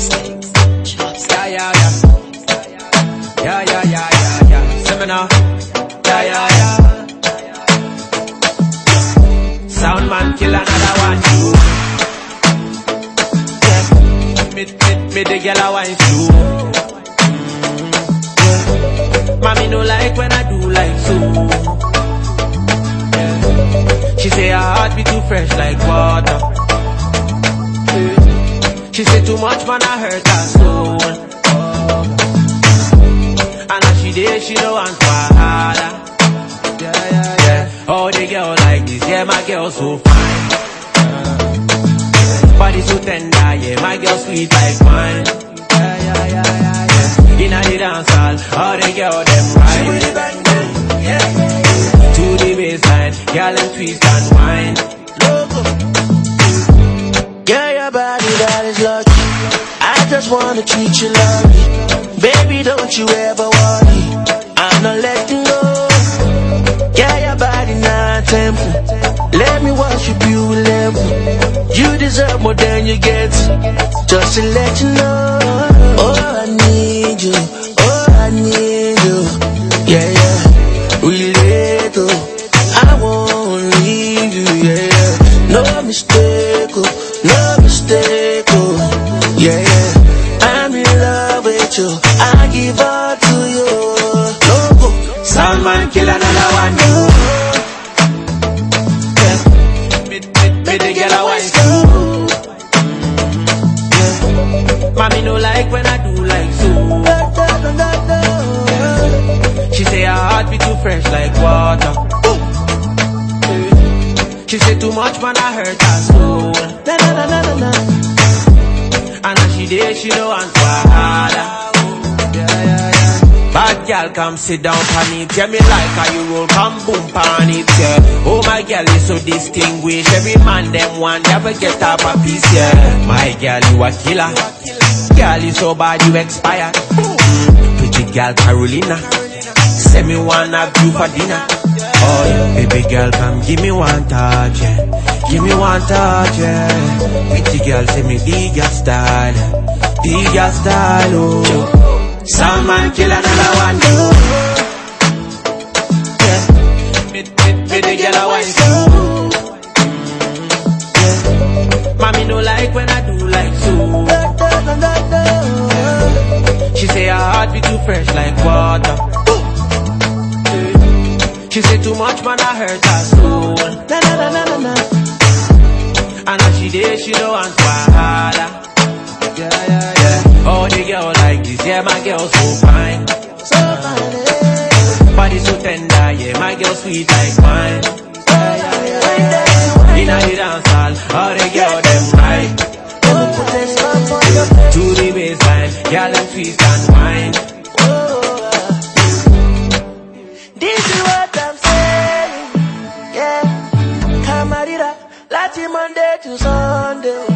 Yeah, yeah, yeah. Yeah, yeah, yeah, yeah, yeah. Seminar. Yeah, yeah, yeah. Sound man kill another one. Yeah. Me, me, me the girl a wine slow. Mm. Mommy no like when I do like so. Yeah. She say her heart be too fresh like water. Much man I hurt her soul. And as she did, she don't want wahala. Yeah, yeah, yeah. Oh, the girl like this, yeah, my girl so fine. Body so tender, yeah, my girl sweet like wine. Yeah, yeah, yeah, yeah, yeah. Inna the dance hall, all the girl them right. Yeah, yeah, yeah. To the bassline, girl them twist and wine. Yeah, your body just wanna treat you lovely. Baby, don't you ever worry. I'm not letting go. Yeah, your body not temple. Let me worship you level. You deserve more than you get. Just to let you know. Oh, I need you. Oh, I need you. Yeah, yeah. Relate, you. I give all to you. No go. Sound man kill another one. Yeah. Me, the girl wine slow. Yeah. Mommy no like when I do like so. She say her heart be too fresh like water. She say too much man I hurt her soul. Na na na na na na. And as she did, she don't want girl, come sit down on it. Yeah, me like how you roll, come boom on it, yeah. Oh, my girl is so distinguished. Every man them want never get up a piece, yeah. My girl, you a killer. Girl, you so bad, you expired. Mm, Pretty girl, Carolina. Say me one have you for dinner. Oh, yeah. baby girl, come give me one touch, yeah. Give me one touch, yeah. Pretty girl, say me dig your style, dig your style, oh. Some man kill another one. Yeah. Me, me, me the girl wine slow. Yeah. Mommy like when I do like so. She say her heart be too fresh like water. She say too much man I hurt her soul. Na na na na na na. And as she did, she don't want wahala. Yeah, my girl so fine. So funny. Body so tender, yeah, my girl sweet like wine. Yeah. Inna dance hall, all the girl them right. A To the bassline, girl them twist and wine. This is what I'm saying. Yeah. Camarita, Latin Monday to Sunday.